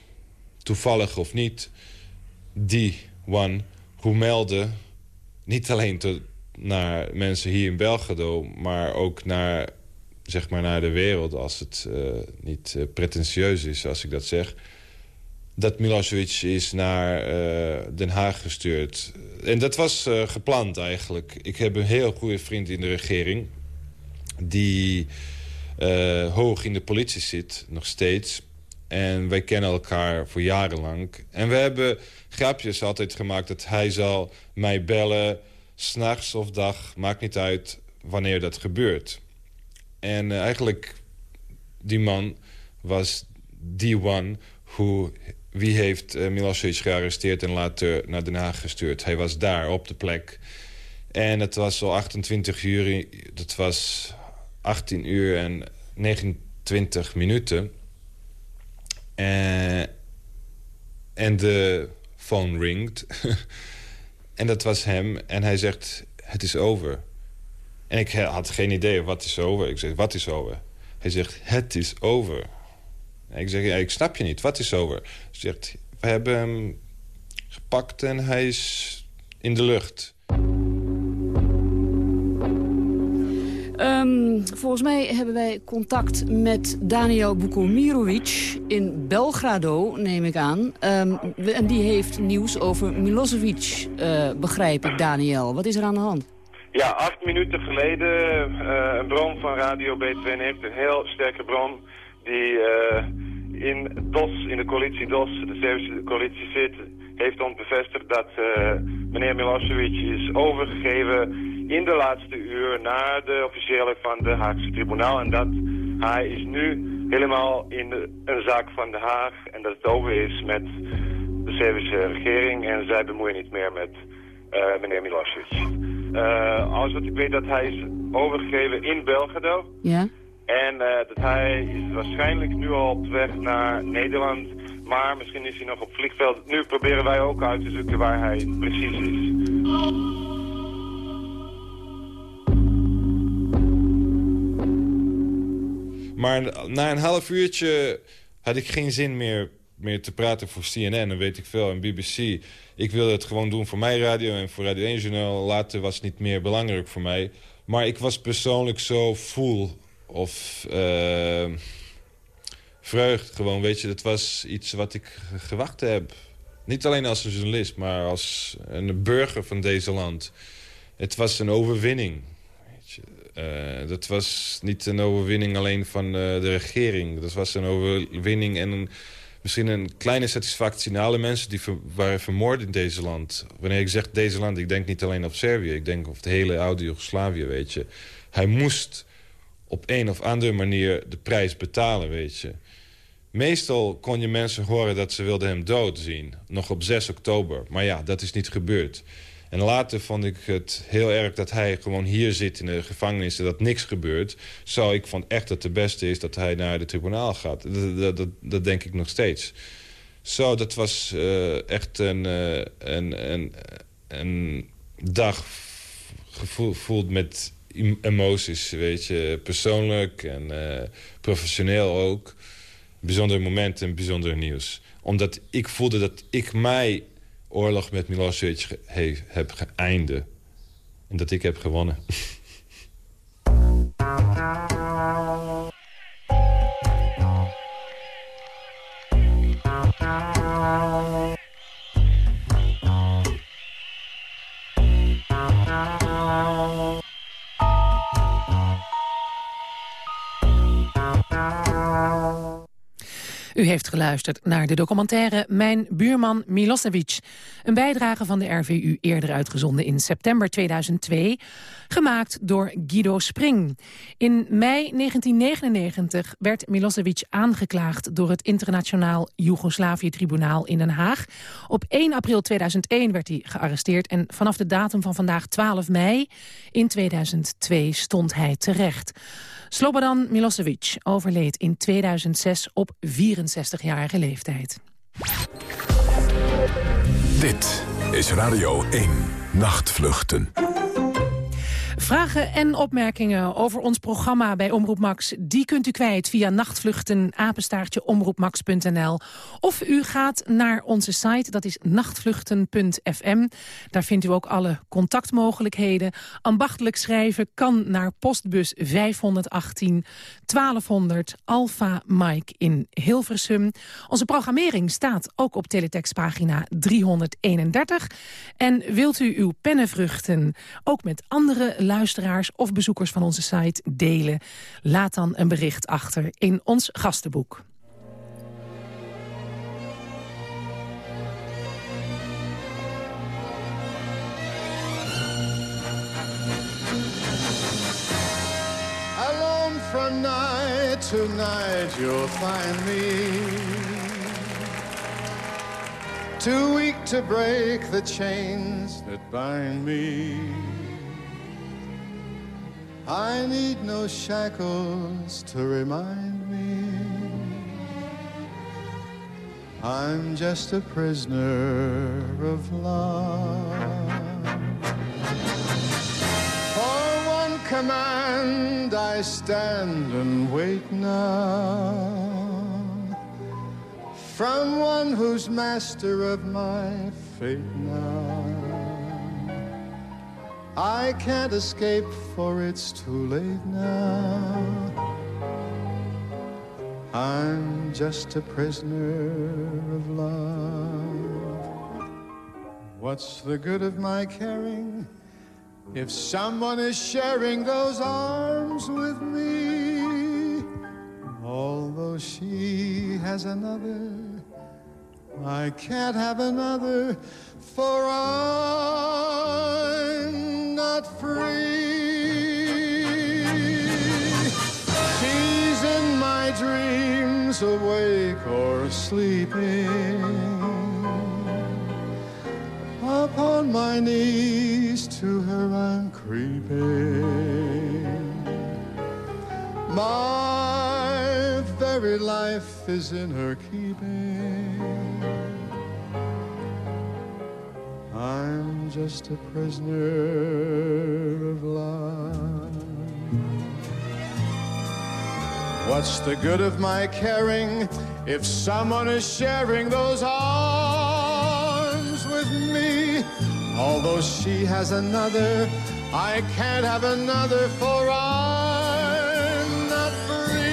S5: toevallig of niet, die one hoe meldde... niet alleen naar mensen hier in Belgrado... maar ook naar, zeg maar naar de wereld, als het uh, niet uh, pretentieus is als ik dat zeg... dat Milosevic is naar uh, Den Haag gestuurd. En dat was gepland eigenlijk. Ik heb een heel goede vriend in de regering... die hoog in de politie zit, nog steeds... En wij kennen elkaar voor jarenlang. En we hebben grapjes altijd gemaakt dat hij zal mij bellen... s'nachts of dag, maakt niet uit wanneer dat gebeurt. En uh, eigenlijk, die man was die one... Who, wie heeft uh, Milosevic gearresteerd en later naar Den Haag gestuurd. Hij was daar, op de plek. En het was al 28 uur, dat was 18 uur en 29 minuten... Uh, en de phone ringt. en dat was hem. En hij zegt, het is over. En ik had geen idee, wat is over? Ik zeg, wat is over? Hij zegt, het is over. Ik zeg, ik snap je niet, wat is over? Hij zegt, we hebben hem gepakt en hij is in de lucht.
S14: Um, volgens mij hebben wij contact met Daniel Bukomirovic in Belgrado, neem ik aan. Um, en die heeft nieuws over Milosevic, uh, begrijp ik, Daniel. Wat is er aan de hand?
S15: Ja, acht minuten geleden, uh, een bron van Radio B92, een heel sterke bron... die eh, in DOS, in de coalitie DOS, de Servische coalitie zit, heeft ons bevestigd dat uh, meneer Milosevic is overgegeven in de laatste uur naar de officiële van de Haagse tribunaal. En dat hij is nu helemaal in een zaak van de Haag en dat het over is met de Servische regering en zij bemoeien niet meer met meneer Milosevic. Uh, alles wat ik weet dat hij is overgegeven in Belgrado.
S14: Ja.
S15: En uh, dat hij is waarschijnlijk nu al op weg naar Nederland. Maar misschien is hij nog op vliegveld. Nu proberen wij ook uit te zoeken waar hij precies is.
S5: Maar na een half uurtje had ik geen zin meer, meer te praten voor CNN en weet ik veel en BBC. Ik wilde het gewoon doen voor mijn radio en voor Radio 1 Journaal. Later was het niet meer belangrijk voor mij. Maar ik was persoonlijk zo full of uh, vreugd gewoon, weet je. Dat was iets wat ik gewacht heb. Niet alleen als een journalist, maar als een burger van deze land. Het was een overwinning. Weet je. Uh, dat was niet een overwinning alleen van uh, de regering. Dat was een overwinning en een, misschien een kleine satisfactie... naar alle mensen die waren vermoord in deze land. Wanneer ik zeg deze land, ik denk niet alleen op Servië. Ik denk op het hele oude Joegoslavië, weet je. Hij moest op een of andere manier de prijs betalen, weet je. Meestal kon je mensen horen dat ze wilden hem dood zien. Nog op 6 oktober. Maar ja, dat is niet gebeurd. En later vond ik het heel erg dat hij gewoon hier zit in de gevangenis... en dat niks gebeurt. Zo, ik vond echt dat het beste is dat hij naar de tribunaal gaat. Dat, dat, dat, denk ik nog steeds. Zo, dat was uh, echt een, uh, een, een, een dag gevoeld met emoties, weet je. Persoonlijk en uh, professioneel ook. Bijzonder moment en bijzonder nieuws. Omdat ik voelde dat ik mij oorlog met Milosevic he heb geëinde. En dat ik heb gewonnen.
S3: U heeft geluisterd naar de documentaire Mijn buurman Milosevic. Een bijdrage van de RVU eerder uitgezonden in september 2002. Gemaakt door Guido Spring. In mei 1999 werd Milosevic aangeklaagd... door het internationaal Joegoslavië-tribunaal in Den Haag. Op 1 april 2001 werd hij gearresteerd... en vanaf de datum van vandaag 12 mei in 2002 stond hij terecht. Slobodan Milosevic overleed in 2006 op 64-jarige leeftijd.
S2: Dit is Radio 1, Nachtvluchten.
S3: Vragen en opmerkingen over ons programma bij Omroep Max... die kunt u kwijt via nachtvluchten, apenstaartje, omroepmax.nl. Of u gaat naar onze site, dat is nachtvluchten.fm. Daar vindt u ook alle contactmogelijkheden. Ambachtelijk schrijven kan naar postbus 518 1200 Alpha Mike in Hilversum. Onze programmering staat ook op teletextpagina 331. En wilt u uw pennenvruchten ook met andere luisteraars of bezoekers van onze site delen? Laat dan een bericht achter in ons gastenboek.
S16: Alone from night to night you'll find me Too weak to break the chains that bind me I need no shackles to remind me. I'm just a prisoner of love. For one command I stand and wait now. From one who's master of my fate now I can't escape, for it's too late now. I'm just a prisoner of love. What's the good of my caring if someone is sharing those arms with me? Although she has another, I can't have another, for I'm not free. She's in my dreams, awake or sleeping. Upon my knees to her I'm creeping. My very life is in her keeping. I'm just a prisoner of love. What's the good of my caring if someone is sharing those arms with me? Although she has another, I can't have another for I'm not free.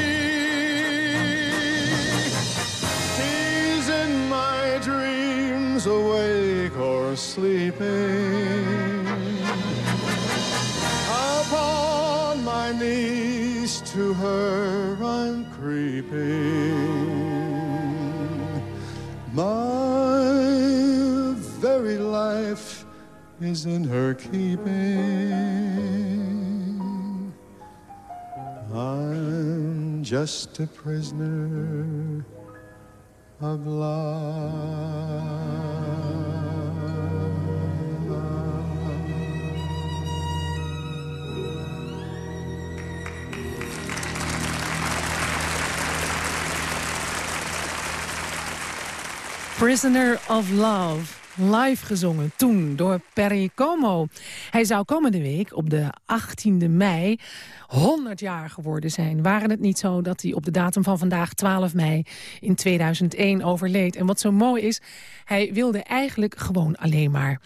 S16: She's in my dreams, awake sleeping. Upon my knees to her I'm creeping. My very life is in her keeping. I'm just a prisoner of love.
S3: Prisoner of Love. Live gezongen toen door Perry Como. Hij zou komende week op de 18e mei 100 jaar geworden zijn. Waren het niet zo dat hij op de datum van vandaag 12 mei in 2001 overleed. En wat zo mooi is, hij wilde eigenlijk gewoon alleen maar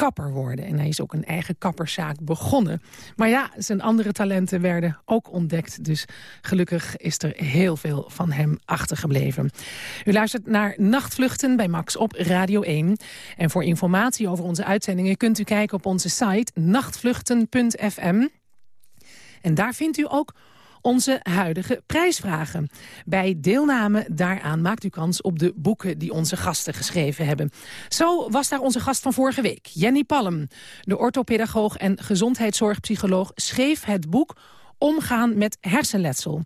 S3: kapper worden. En hij is ook een eigen kapperszaak begonnen. Maar ja, zijn andere talenten werden ook ontdekt. Dus gelukkig is er heel veel van hem achtergebleven. U luistert naar Nachtvluchten bij Max op Radio 1. En voor informatie over onze uitzendingen kunt u kijken op onze site nachtvluchten.fm. En daar vindt u ook onze huidige prijsvragen. Bij deelname daaraan maakt u kans op de boeken die onze gasten geschreven hebben. Zo was daar onze gast van vorige week, Jenny Palm. De orthopedagoog en gezondheidszorgpsycholoog schreef het boek Omgaan met hersenletsel.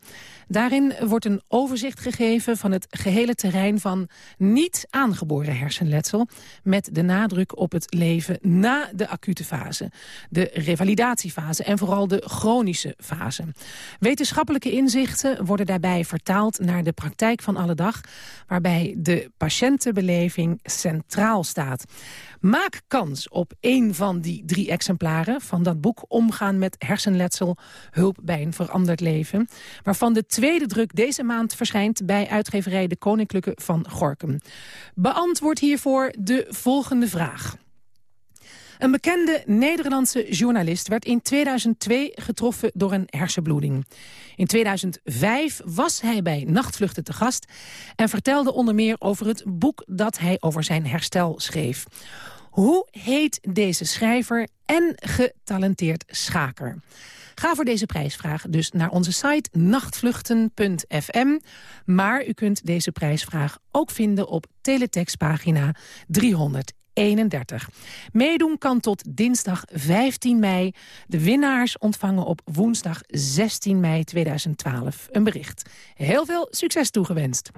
S3: Daarin wordt een overzicht gegeven van het gehele terrein van niet aangeboren hersenletsel... met de nadruk op het leven na de acute fase, de revalidatiefase en vooral de chronische fase. Wetenschappelijke inzichten worden daarbij vertaald naar de praktijk van alle dag... waarbij de patiëntenbeleving centraal staat. Maak kans op één van die drie exemplaren van dat boek... Omgaan met hersenletsel, hulp bij een veranderd leven... waarvan de tweede druk deze maand verschijnt... bij uitgeverij De Koninklijke van Gorkum. Beantwoord hiervoor de volgende vraag. Een bekende Nederlandse journalist werd in 2002 getroffen door een hersenbloeding. In 2005 was hij bij Nachtvluchten te gast... en vertelde onder meer over het boek dat hij over zijn herstel schreef. Hoe heet deze schrijver en getalenteerd schaker? Ga voor deze prijsvraag dus naar onze site nachtvluchten.fm. Maar u kunt deze prijsvraag ook vinden op teletextpagina 331. Meedoen kan tot dinsdag 15 mei. De winnaars ontvangen op woensdag 16 mei 2012 een bericht. Heel veel succes toegewenst.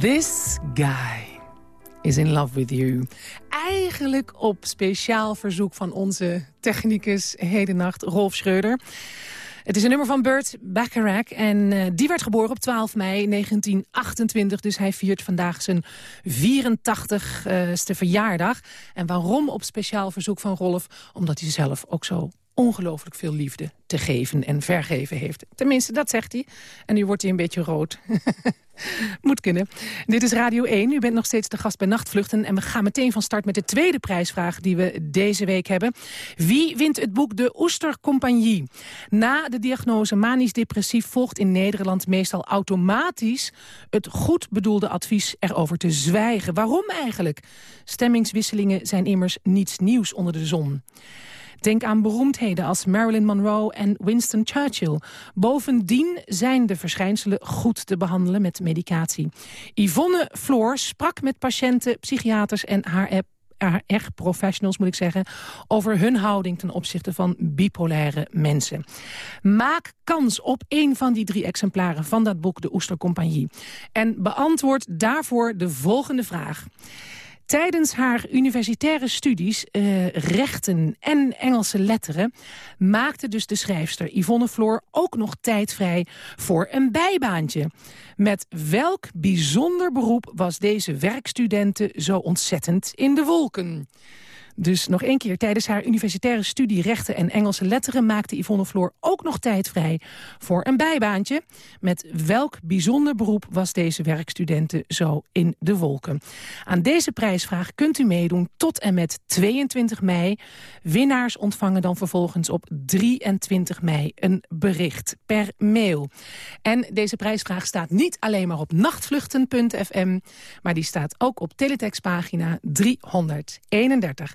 S3: This guy is in love with you. Eigenlijk op speciaal verzoek van onze technicus hedennacht Rolf Schreuder. Het is een nummer van Burt Bacharach en uh, die werd geboren op 12 mei 1928. Dus hij viert vandaag zijn 84ste verjaardag. En waarom op speciaal verzoek van Rolf? Omdat hij zelf ook zo ongelooflijk veel liefde te geven en vergeven heeft. Tenminste, dat zegt hij. En nu wordt hij een beetje rood. Moet kunnen. Dit is Radio 1. U bent nog steeds de gast bij Nachtvluchten. En we gaan meteen van start met de tweede prijsvraag die we deze week hebben. Wie wint het boek De Oestercompagnie? Na de diagnose manisch depressief volgt in Nederland meestal automatisch... het goed bedoelde advies erover te zwijgen. Waarom eigenlijk? Stemmingswisselingen zijn immers niets nieuws onder de zon. Denk aan beroemdheden als Marilyn Monroe en Winston Churchill. Bovendien zijn de verschijnselen goed te behandelen met medicatie. Yvonne Floor sprak met patiënten, psychiaters en haar echt professionals moet ik zeggen... over hun houding ten opzichte van bipolaire mensen. Maak kans op een van die drie exemplaren van dat boek De Oestercompagnie. En beantwoord daarvoor de volgende vraag. Tijdens haar universitaire studies, uh, rechten en Engelse letteren... maakte dus de schrijfster Yvonne Floor ook nog tijd vrij voor een bijbaantje. Met welk bijzonder beroep was deze werkstudente zo ontzettend in de wolken? Dus nog één keer, tijdens haar universitaire studie rechten en Engelse letteren... maakte Yvonne Floor ook nog tijd vrij voor een bijbaantje. Met welk bijzonder beroep was deze werkstudente zo in de wolken? Aan deze prijsvraag kunt u meedoen tot en met 22 mei. Winnaars ontvangen dan vervolgens op 23 mei een bericht per mail. En deze prijsvraag staat niet alleen maar op nachtvluchten.fm... maar die staat ook op teletextpagina 331.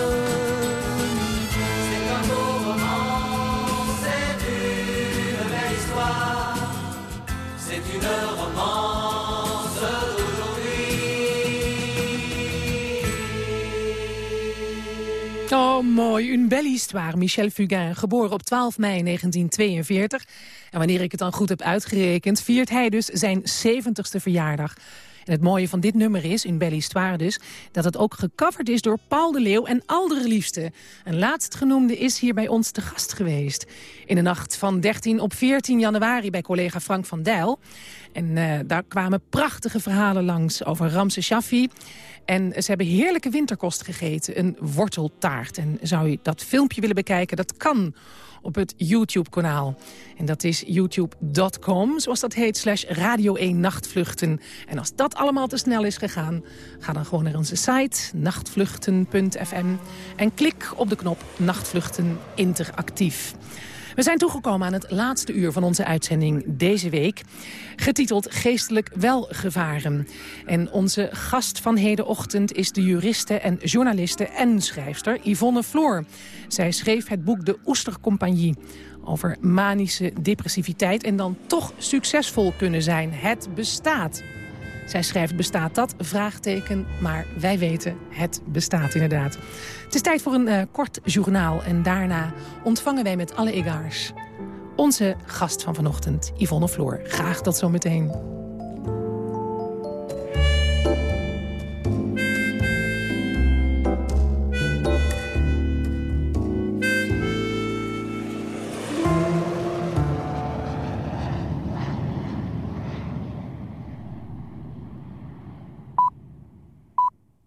S3: mooi. Une belle histoire. Michel Fugain, geboren op 12 mei 1942. En wanneer ik het dan goed heb uitgerekend... viert hij dus zijn 70ste verjaardag. En het mooie van dit nummer is, in Belle Histoire dus... dat het ook gecoverd is door Paul de Leeuw en Liefste. Een laatstgenoemde is hier bij ons te gast geweest. In de nacht van 13 op 14 januari bij collega Frank van Dijl. En uh, daar kwamen prachtige verhalen langs over Ramse Shaffi... En ze hebben heerlijke winterkost gegeten, een worteltaart. En zou je dat filmpje willen bekijken, dat kan op het YouTube-kanaal. En dat is youtube.com, zoals dat heet, slash Radio 1 Nachtvluchten. En als dat allemaal te snel is gegaan, ga dan gewoon naar onze site, nachtvluchten.fm... en klik op de knop Nachtvluchten Interactief. We zijn toegekomen aan het laatste uur van onze uitzending deze week. Getiteld Geestelijk Welgevaren. En onze gast van hedenochtend is de juriste en journaliste en schrijfster Yvonne Floor. Zij schreef het boek De Oestercompagnie over manische depressiviteit en dan toch succesvol kunnen zijn. Het bestaat. Zij schrijft, bestaat dat? Vraagteken, maar wij weten, het bestaat inderdaad. Het is tijd voor een uh, kort journaal en daarna ontvangen wij met alle egaars... onze gast van vanochtend, Yvonne Floor. Graag tot zometeen.